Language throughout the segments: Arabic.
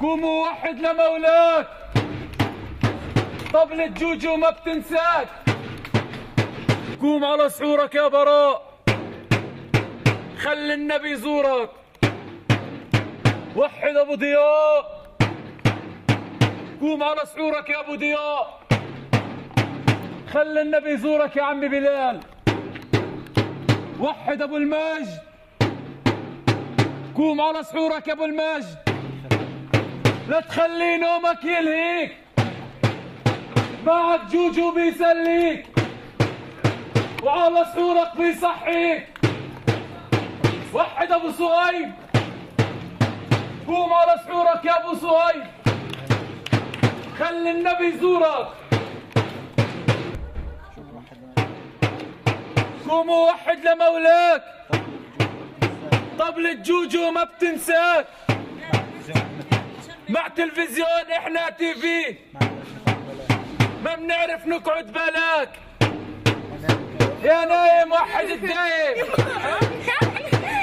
قوم ووحد لمولاك. طبلة جوجو ما بتنساك. قوم على سحورك يا براء. خلي النبي يزورك. وحد أبو ضياء. قوم على سحورك يا أبو ضياء. خلي النبي يزورك يا عمي بلال. وحد أبو المجد. قوم على سحورك يا أبو المجد. لا تخلي نومك يلهيك. معك جوجو بيسليك. وعلى سحورك بيصحيك. وحد أبو صهيب. قوم على سحورك يا أبو صهيب. خلي النبي يزورك. قوم ووحد لمولاك. طبلة جوجو ما بتنساك. مع تلفزيون إحنا TV. ما بنعرف نقعد بلاك يا نايم وحد الدايم.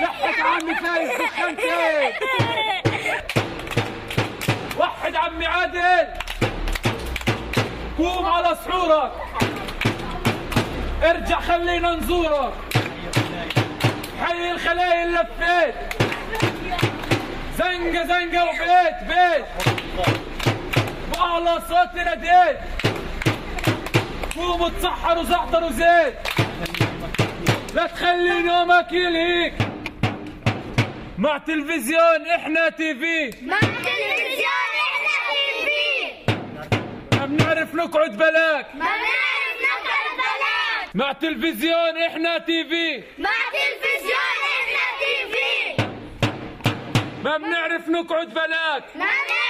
لحق عمي فايز دخنتين وحد عمي عادل. قوم على سحورك ارجع خلينا نزورك. حي الخلايا لفيت زنقة زنقة وبيت بيت وأعلى صوت ناديت قوموا تسحروا زعتر وزيت لا تخلي نومك يلهيك مع تلفزيون إحنا TV. مع تلفزيون إحنا TV. ما بنعرف نقعد بلاك. ما بنعرف نقعد بلاك. مع تلفزيون إحنا TV. مع تلفزيون ما بنعرف نقعد بلاك. ما بنعرف